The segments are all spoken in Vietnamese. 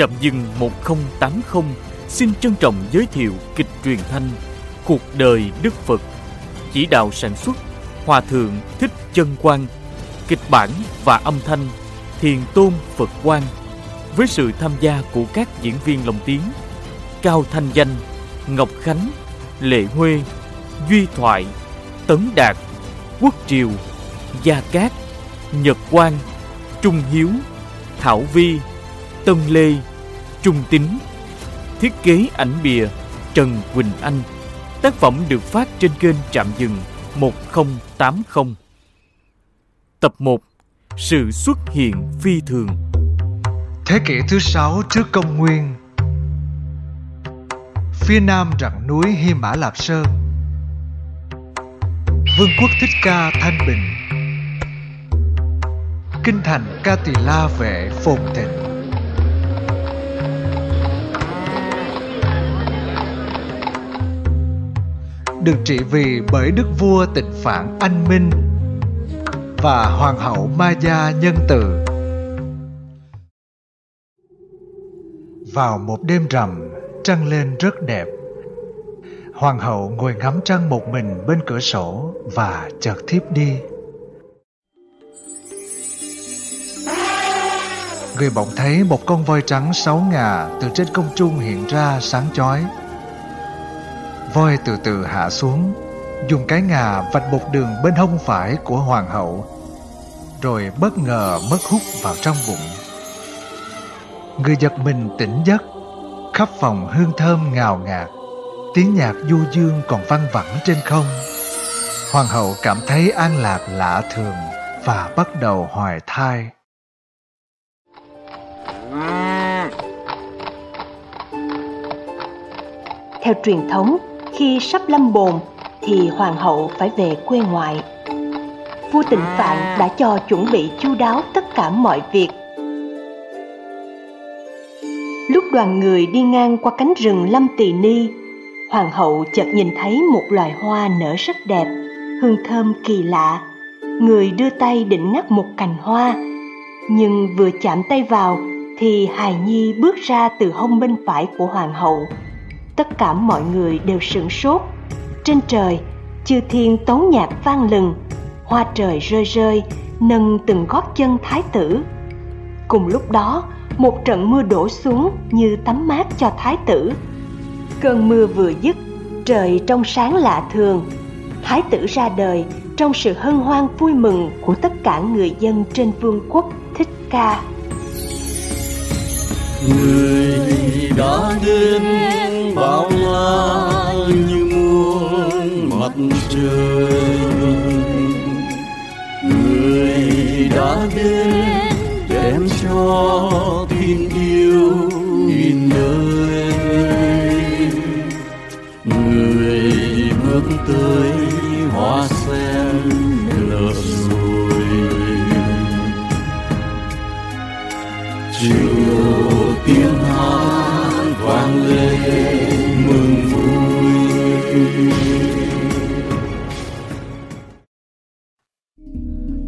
Trạm dừng 1080 xin trân trọng giới thiệu kịch truyền thanh Cuộc đời Đức Phật. Chỉ đạo sản xuất, Hòa Thượng Thích Chân Quang. Kịch bản và âm thanh, Thiền Tôn Phật Quang. Với sự tham gia của các diễn viên lồng tiếng, Cao Thanh Danh, Ngọc Khánh, Lệ Huê, Duy Thoại, Tấn Đạt, Quốc Triều, Gia Cát, Nhật Quang, Trung Hiếu, Thảo Vi, Tân Lê Trung Tín. Thiết kế ảnh bìa, Trần Quỳnh Anh. Tác phẩm được phát trên kênh Trạm Dừng 1080 Tập 1 Sự xuất hiện phi thường. Thế kỷ thứ sáu trước công nguyên. Phía nam rặng núi Hy Mã Lạp Sơn. Vương quốc Thích Ca Thanh Bình. Kinh thành Ca Tỳ La Vệ phồn thịnh. Được trị vì bởi đức vua tịnh phạn anh minh và hoàng hậu ma gia nhân từ. Vào một đêm rằm, trăng lên rất đẹp. Hoàng hậu ngồi ngắm trăng một mình bên cửa sổ và chợt thiếp đi. Người bỗng thấy một con voi trắng sáu ngà từ trên không trung hiện ra sáng chói voi từ từ hạ xuống, dùng cái ngà vạch một đường bên hông phải của hoàng hậu, rồi bất ngờ mất hút vào trong bụng. Người giật mình tỉnh giấc, khắp phòng hương thơm ngào ngạt, tiếng nhạc du dương còn văng vẳng trên không. Hoàng hậu cảm thấy an lạc lạ thường và bắt đầu hoài thai. Theo truyền thống khi sắp lâm bồn thì hoàng hậu phải về quê ngoại. Vua tịnh phạn đã cho chuẩn bị chu đáo tất cả mọi việc. Lúc đoàn người đi ngang qua cánh rừng lâm tỳ ni hoàng hậu chợt nhìn thấy một loài hoa nở rất đẹp hương thơm kỳ lạ. Người đưa tay định ngắt một cành hoa nhưng vừa chạm tay vào thì hài nhi bước ra từ hông bên phải của hoàng hậu tất cả mọi người đều sửng sốt. Trên trời, chư thiên tấu nhạc vang lừng, hoa trời rơi rơi, nâng từng gót chân thái tử. Cùng lúc đó, một trận mưa đổ xuống như tắm mát cho thái tử. Cơn mưa vừa dứt, trời trong sáng lạ thường. Thái tử ra đời trong sự hân hoan vui mừng của tất cả người dân trên vương quốc thích ca. Người đã đến bao la như muôn mặt trời. Người đã đến đem cho tình yêu nghìn đời người bước tới hoa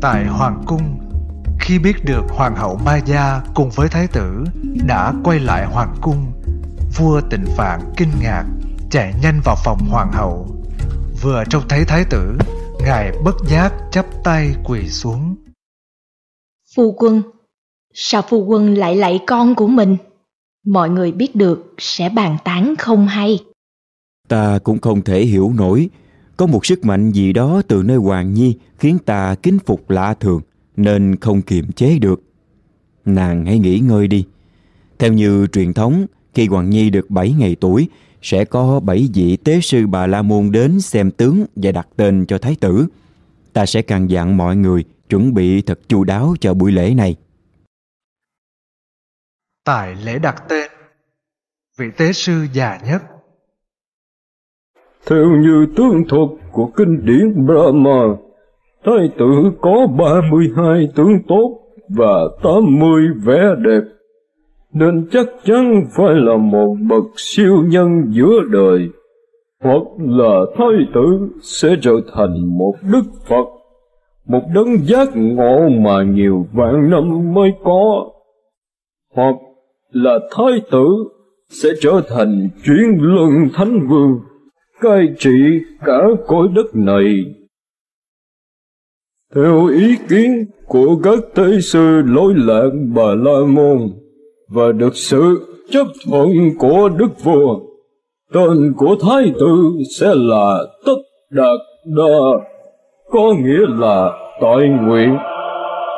tại hoàng cung khi biết được hoàng hậu ma gia cùng với thái tử đã quay lại hoàng cung vua tịnh phạn kinh ngạc chạy nhanh vào phòng hoàng hậu. Vừa trông thấy thái tử ngài bất giác chắp tay quỳ xuống. Phu quân sao phu quân lại lạy con của mình? Mọi người biết được sẽ bàn tán không hay. Ta cũng không thể hiểu nổi có một sức mạnh gì đó từ nơi hoàng nhi khiến ta kính phục lạ thường, nên không kiềm chế được. Nàng hãy nghỉ ngơi đi. Theo như truyền thống, khi hoàng nhi được 7 ngày tuổi, sẽ có bảy vị tế sư bà la môn đến xem tướng và đặt tên cho thái tử. Ta sẽ càng dặn mọi người chuẩn bị thật chu đáo cho buổi lễ này. Tại lễ đặt tên, vị tế sư già nhất theo như tướng thuật của kinh điển Brahma, thái tử có 32 tướng tốt và 80 vẻ đẹp, nên chắc chắn phải là một bậc siêu nhân giữa đời, hoặc là thái tử sẽ trở thành một đức Phật, một đấng giác ngộ mà nhiều vạn năm mới có, hoặc là thái tử sẽ trở thành chuyển luân thánh vương, cai trị cả cõi đất này. Theo ý kiến của các tế sư lối lạc Bà La Môn và được sự chấp thuận của Đức Vua, tên của Thái tử sẽ là Tất Đạt Đa, có nghĩa là tội nguyện.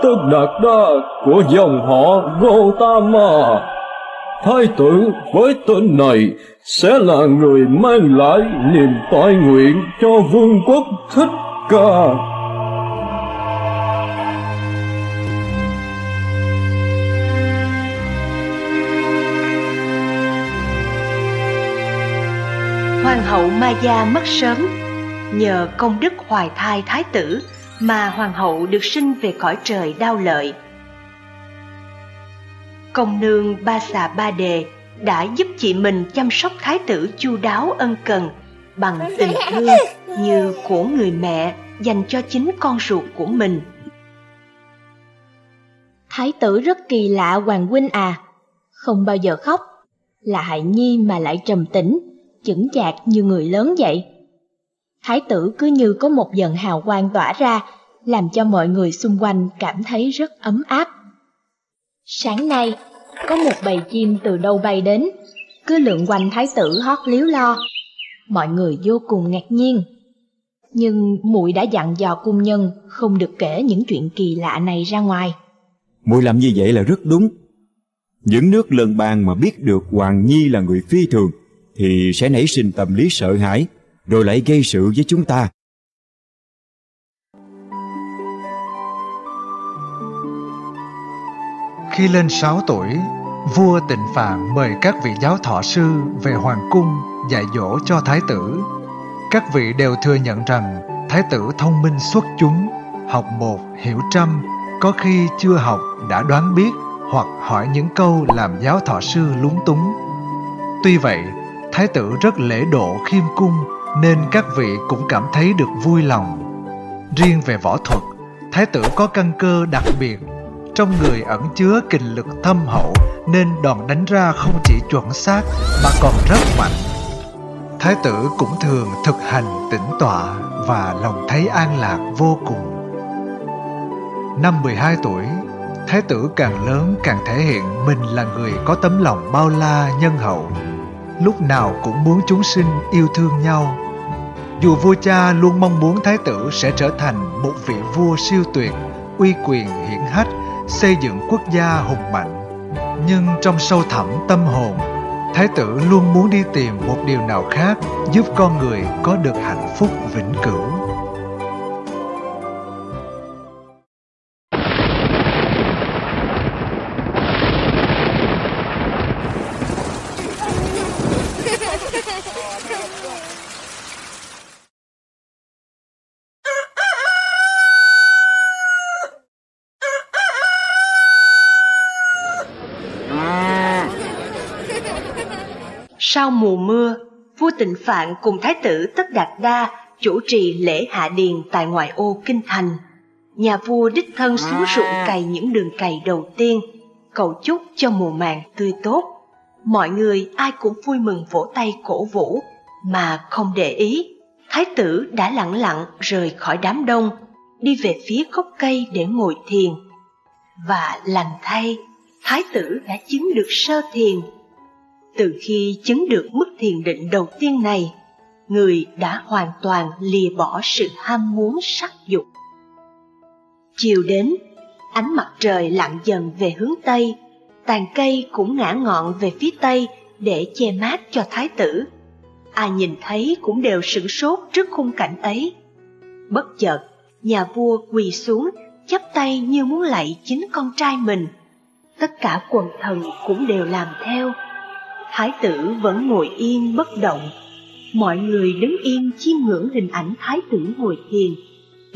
Tất Đạt Đa của dòng họ Gautama thái tử với tên này sẽ là người mang lại niềm tội nguyện cho vương quốc thích ca. Hoàng hậu Maya mất sớm, nhờ công đức hoài thai thái tử mà hoàng hậu được sinh về cõi trời đau lợi công nương ba xà ba đề đã giúp chị mình chăm sóc thái tử chu đáo ân cần bằng tình thương như của người mẹ dành cho chính con ruột của mình. Thái tử rất kỳ lạ hoàng huynh à không bao giờ khóc, là hại nhi mà lại trầm tĩnh, chững chạc như người lớn vậy. Thái tử cứ như có một dần hào quang tỏa ra, làm cho mọi người xung quanh cảm thấy rất ấm áp. Sáng nay, có một bầy chim từ đâu bay đến, cứ lượn quanh thái tử hót líu lo. Mọi người vô cùng ngạc nhiên. Nhưng muội đã dặn dò cung nhân không được kể những chuyện kỳ lạ này ra ngoài. Muội làm như vậy là rất đúng. Những nước lân bang mà biết được Hoàng Nhi là người phi thường thì sẽ nảy sinh tâm lý sợ hãi, rồi lại gây sự với chúng ta. Khi lên 6 tuổi, vua Tịnh Phạn mời các vị giáo thọ sư về hoàng cung dạy dỗ cho thái tử. Các vị đều thừa nhận rằng thái tử thông minh xuất chúng, học một hiểu trăm, có khi chưa học đã đoán biết hoặc hỏi những câu làm giáo thọ sư lúng túng. Tuy vậy, thái tử rất lễ độ khiêm cung nên các vị cũng cảm thấy được vui lòng. Riêng về võ thuật, thái tử có căn cơ đặc biệt trong người ẩn chứa kình lực thâm hậu nên đòn đánh ra không chỉ chuẩn xác mà còn rất mạnh. Thái tử cũng thường thực hành tĩnh tọa và lòng thấy an lạc vô cùng. Năm 12 tuổi, Thái tử càng lớn càng thể hiện mình là người có tấm lòng bao la nhân hậu, lúc nào cũng muốn chúng sinh yêu thương nhau. Dù vua cha luôn mong muốn thái tử sẽ trở thành một vị vua siêu tuyệt, uy quyền hiển hách xây dựng quốc gia hùng mạnh. Nhưng trong sâu thẳm tâm hồn, thái tử luôn muốn đi tìm một điều nào khác giúp con người có được hạnh phúc vĩnh cửu. Sau mùa mưa, vua Tịnh Phạn cùng Thái tử Tất Đạt Đa chủ trì lễ hạ điền tại ngoại ô Kinh Thành. Nhà vua đích thân xuống ruộng cày những đường cày đầu tiên, cầu chúc cho mùa màng tươi tốt. Mọi người ai cũng vui mừng vỗ tay cổ vũ, mà không để ý. Thái tử đã lặng lặng rời khỏi đám đông, đi về phía gốc cây để ngồi thiền. Và lành thay, Thái tử đã chứng được sơ thiền từ khi chứng được mức thiền định đầu tiên này, người đã hoàn toàn lìa bỏ sự ham muốn sắc dục. Chiều đến, ánh mặt trời lặn dần về hướng Tây, tàn cây cũng ngã ngọn về phía Tây để che mát cho thái tử. Ai nhìn thấy cũng đều sửng sốt trước khung cảnh ấy. Bất chợt, nhà vua quỳ xuống, chắp tay như muốn lạy chính con trai mình. Tất cả quần thần cũng đều làm theo Thái tử vẫn ngồi yên bất động. Mọi người đứng yên chiêm ngưỡng hình ảnh thái tử ngồi thiền,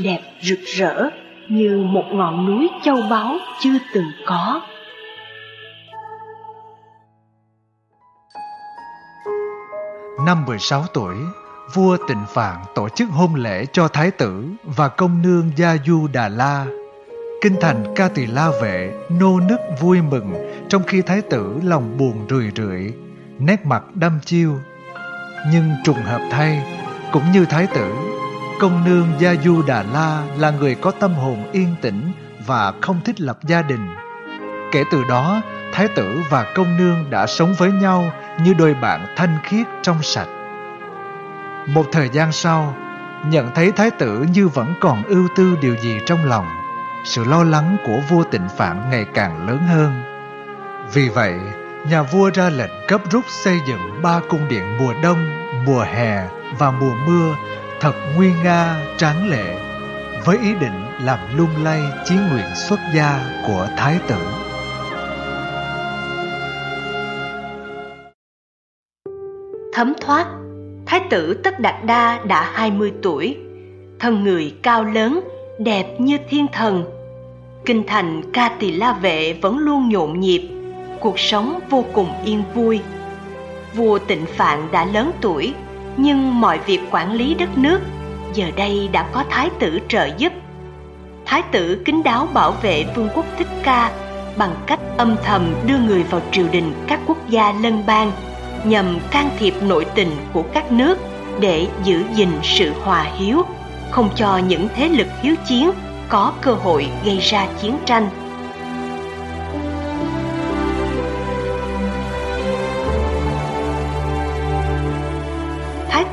đẹp rực rỡ như một ngọn núi châu báu chưa từng có. Năm 16 tuổi, vua Tịnh Phạn tổ chức hôn lễ cho thái tử và công nương Gia Du Đà La. Kinh thành ca tỳ la vệ nô nức vui mừng Trong khi thái tử lòng buồn rười rượi Nét mặt đăm chiêu. Nhưng trùng hợp thay Cũng như thái tử Công nương Gia Du Đà La là người có tâm hồn yên tĩnh Và không thích lập gia đình. Kể từ đó Thái tử và công nương đã sống với nhau Như đôi bạn thanh khiết trong sạch. Một thời gian sau Nhận thấy thái tử như vẫn còn ưu tư điều gì trong lòng sự lo lắng của vua tịnh Phạn ngày càng lớn hơn. Vì vậy, nhà vua ra lệnh cấp rút xây dựng ba cung điện mùa đông, mùa hè và mùa mưa thật nguy nga, tráng lệ, với ý định làm lung lay chí nguyện xuất gia của Thái tử. Thấm thoát, Thái tử Tất Đạt Đa đã 20 tuổi, thân người cao lớn, đẹp như thiên thần. Kinh thành Ca Tỳ La Vệ vẫn luôn nhộn nhịp, cuộc sống vô cùng yên vui. Vua Tịnh Phạn đã lớn tuổi, nhưng mọi việc quản lý đất nước giờ đây đã có thái tử trợ giúp. Thái tử kính đáo bảo vệ vương quốc Thích Ca bằng cách âm thầm đưa người vào triều đình các quốc gia lân bang nhằm can thiệp nội tình của các nước để giữ gìn sự hòa hiếu không cho những thế lực hiếu chiến có cơ hội gây ra chiến tranh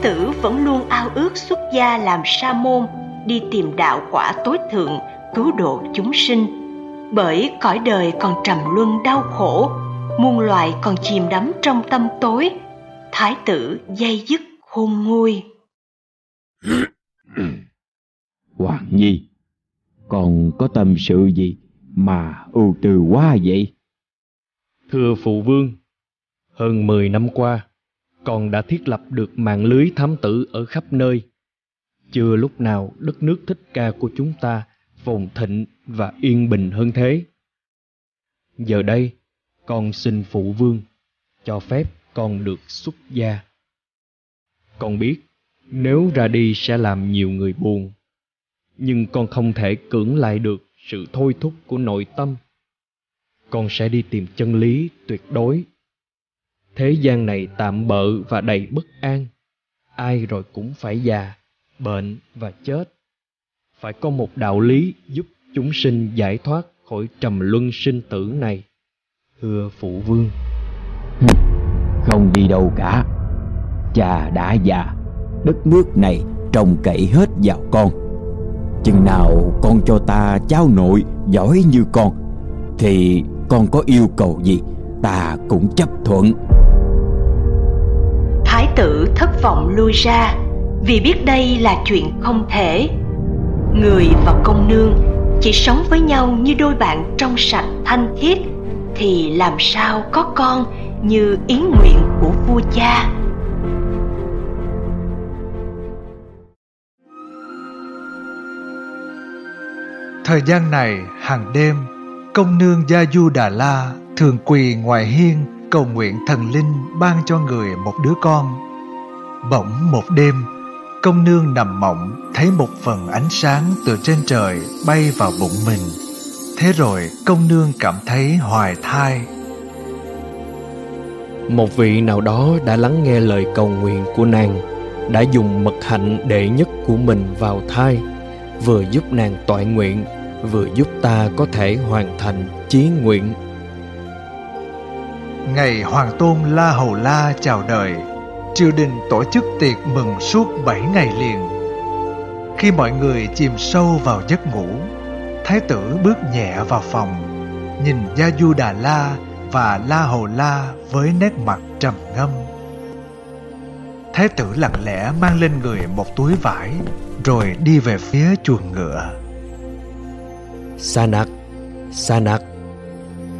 tử vẫn luôn ao ước xuất gia làm sa môn đi tìm đạo quả tối thượng cứu độ chúng sinh. Bởi cõi đời còn trầm luân đau khổ muôn loài còn chìm đắm trong tâm tối. Thái tử dây dứt khôn nguôi. Hoàng Nhi, còn có tâm sự gì mà ưu tư quá vậy? Thưa phụ vương, hơn 10 năm qua, con đã thiết lập được mạng lưới thám tử ở khắp nơi. Chưa lúc nào đất nước thích ca của chúng ta phồn thịnh và yên bình hơn thế. Giờ đây, con xin phụ vương cho phép con được xuất gia. Con biết nếu ra đi sẽ làm nhiều người buồn, nhưng con không thể cưỡng lại được sự thôi thúc của nội tâm. Con sẽ đi tìm chân lý tuyệt đối. Thế gian này tạm bợ và đầy bất an, ai rồi cũng phải già, bệnh và chết. Phải có một đạo lý giúp chúng sinh giải thoát khỏi trầm luân sinh tử này. Thưa phụ vương. Không đi đâu cả. Cha đã già, đất nước này trông cậy hết vào con. Chừng nào con cho ta cháu nội giỏi như con, thì con có yêu cầu gì ta cũng chấp thuận tử thất vọng lui ra vì biết đây là chuyện không thể người và công nương chỉ sống với nhau như đôi bạn trong sạch thanh khiết thì làm sao có con như ý nguyện của vua cha Thời gian này, hàng đêm, công nương Gia Du Đà La thường quỳ ngoài hiên cầu nguyện thần linh ban cho người một đứa con. Bỗng một đêm, công nương nằm mộng thấy một phần ánh sáng từ trên trời bay vào bụng mình. Thế rồi công nương cảm thấy hoài thai. Một vị nào đó đã lắng nghe lời cầu nguyện của nàng, đã dùng mật hạnh đệ nhất của mình vào thai, vừa giúp nàng toại nguyện, vừa giúp ta có thể hoàn thành chí nguyện. Ngày Hoàng Tôn La Hầu La chào đời, triều đình tổ chức tiệc mừng suốt bảy ngày liền. Khi mọi người chìm sâu vào giấc ngủ, Thái tử bước nhẹ vào phòng, nhìn Gia Du Đà La và La Hầu La với nét mặt trầm ngâm. Thái tử lặng lẽ mang lên người một túi vải, rồi đi về phía chuồng ngựa. Sa nặc, sa nặc,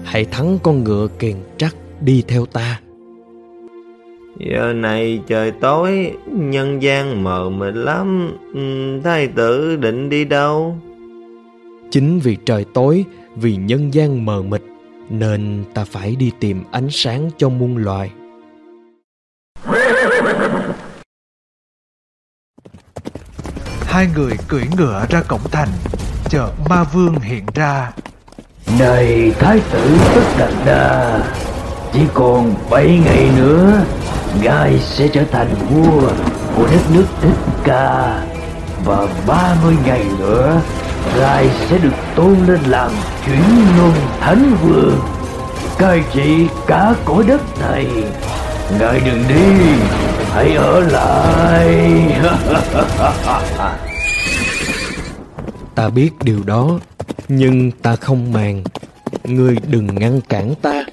hãy thắng con ngựa kiền trắc đi theo ta. Giờ này trời tối, nhân gian mờ mịt lắm, ừ, thái tử định đi đâu? Chính vì trời tối, vì nhân gian mờ mịt, nên ta phải đi tìm ánh sáng cho muôn loài. Hai người cưỡi ngựa ra cổng thành, chợt ma vương hiện ra này thái tử tất đạt đa chỉ còn 7 ngày nữa ngài sẽ trở thành vua của đất nước thích ca. Và 30 ngày nữa, ngài sẽ được tôn lên làm chuyển luân thánh vương. Cai trị cả cõi đất này. Ngài đừng đi, hãy ở lại. Ta biết điều đó, nhưng ta không màng. Ngươi đừng ngăn cản ta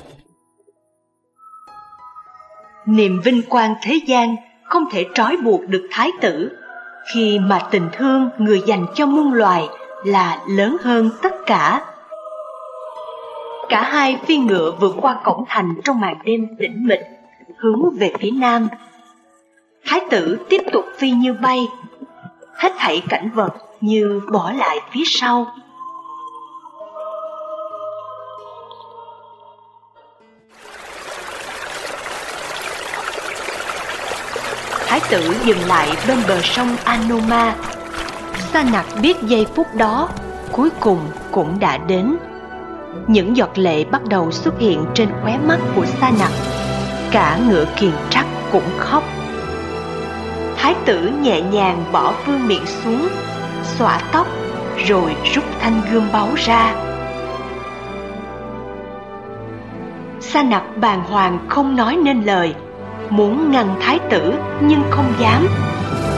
niềm vinh quang thế gian không thể trói buộc được thái tử. Khi mà tình thương người dành cho muôn loài là lớn hơn tất cả. Cả hai phi ngựa vượt qua cổng thành trong màn đêm tĩnh mịch, hướng về phía nam. Thái tử tiếp tục phi như bay. Hết thảy cảnh vật như bỏ lại phía sau. Thái tử dừng lại bên bờ sông Anoma. Sa nặc biết giây phút đó cuối cùng cũng đã đến. Những giọt lệ bắt đầu xuất hiện trên khóe mắt của Sa nặc. Cả ngựa kiền trắc cũng khóc. Thái tử nhẹ nhàng bỏ vương miệng xuống, xõa tóc, rồi rút thanh gươm báu ra. Sa nặc bàng hoàng không nói nên lời, muốn ngăn thái tử, nhưng không dám.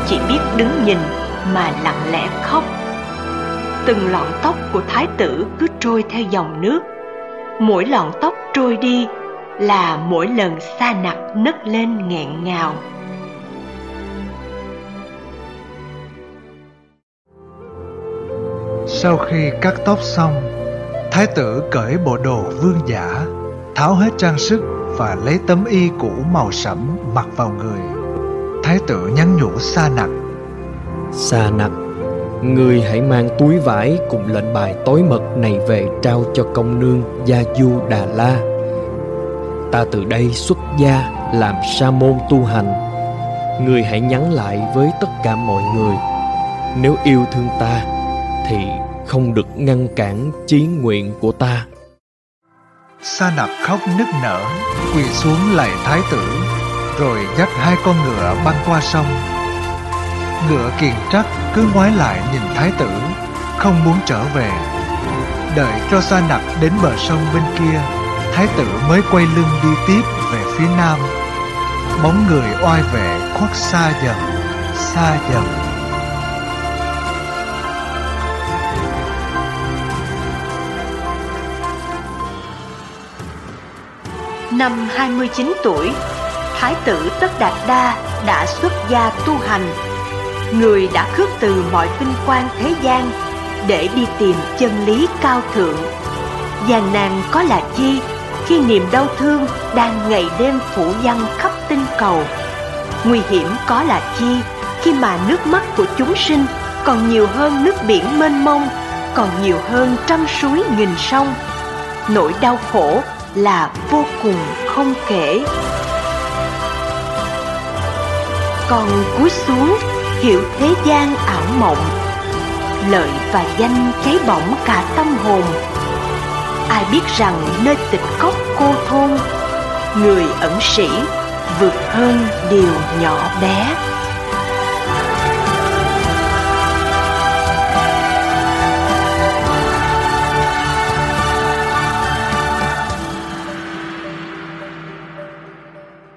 Chỉ biết đứng nhìn mà lặng lẽ khóc. Từng lọn tóc của thái tử cứ trôi theo dòng nước. Mỗi lọn tóc trôi đi là mỗi lần xa nặc nấc lên nghẹn ngào. Sau khi cắt tóc xong, thái tử cởi bộ đồ vương giả, tháo hết trang sức và lấy tấm y cũ màu sẫm mặc vào người. Thái tử nhắn nhủ Sa Nặc. Sa Nặc, ngươi hãy mang túi vải cùng lệnh bài tối mật này về trao cho công nương Gia Du Đà La. Ta từ đây xuất gia làm sa môn tu hành. Ngươi hãy nhắn lại với tất cả mọi người. Nếu yêu thương ta, thì không được ngăn cản chí nguyện của ta. Sa nặc khóc nức nở, Quỳ xuống lạy thái tử, Rồi dắt hai con ngựa băng qua sông. Ngựa kiền trắc cứ ngoái lại nhìn thái tử, Không muốn trở về. Đợi cho sa nặc đến bờ sông bên kia, Thái tử mới quay lưng đi tiếp về phía nam. Bóng người oai vệ khuất xa dần Xa dần. Năm 29 tuổi, Thái tử Tất Đạt Đa đã xuất gia tu hành. Người đã khước từ mọi vinh quang thế gian để đi tìm chân lý cao thượng. Giàn nàng có là chi khi niềm đau thương đang ngày đêm phủ dăng khắp tinh cầu. Nguy hiểm có là chi khi mà nước mắt của chúng sinh còn nhiều hơn nước biển mênh mông, còn nhiều hơn trăm suối nghìn sông. Nỗi đau khổ là vô cùng không kể. Còn cúi xuống hiểu thế gian ảo mộng, lợi và danh cháy bỏng cả tâm hồn. Ai biết rằng nơi tịch cốc cô thôn, người ẩn sĩ vượt hơn điều nhỏ bé.